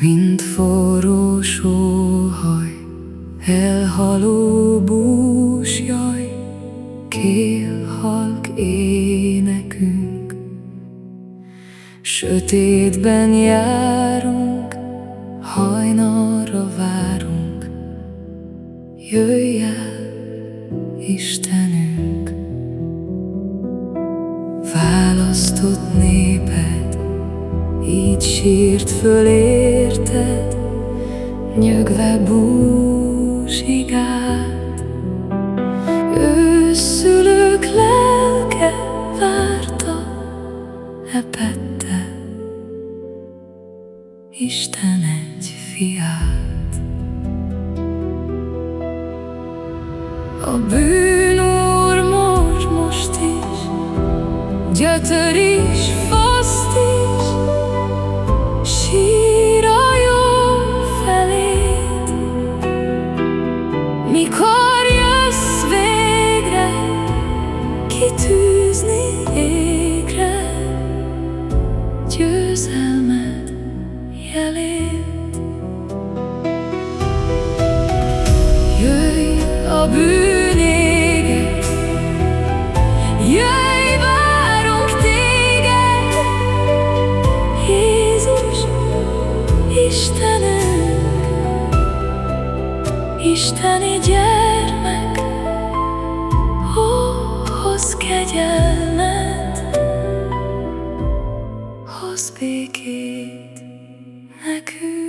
Mint forró sóhaj, elhaló búsjaj, Kél halk énekünk. Sötétben járunk, hajnalra várunk, Jöjj el, Istenünk! Választott néped, így sírt föl érted, Nyögve búzsigát. Őszülők lelke várta, epette Isten egy fiát. A bűn úr most, most is, gyötör is, faszt győzelmed jelét. Jöjj a bűn éget, jöjj, várunk téged, Jézus, Istenünk, Isteni gyermek, ó, hoz békét nekünk.